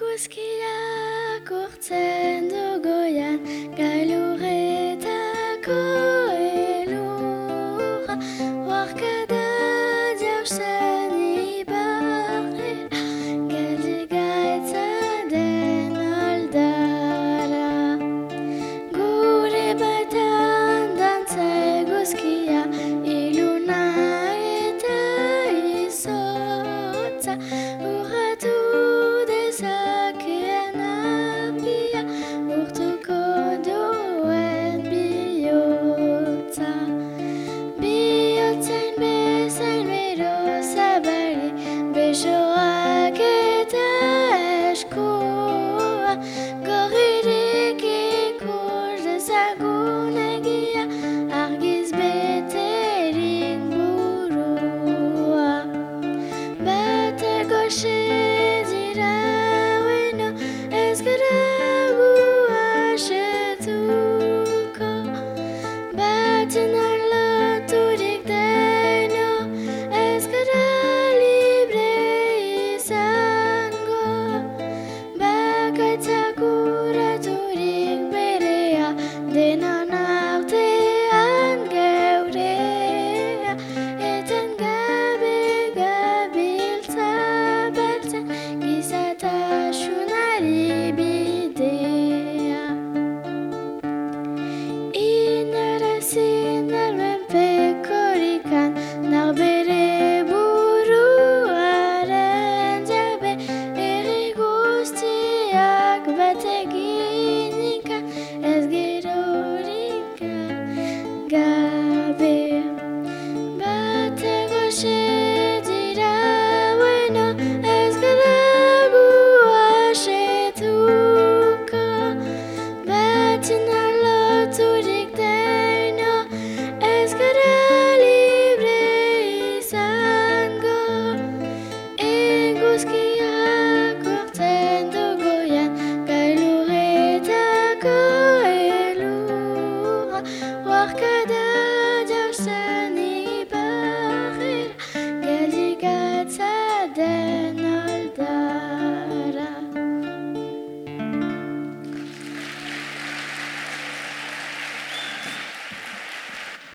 eguzkia kurtzen du goian, gailurretako elurra, horkada.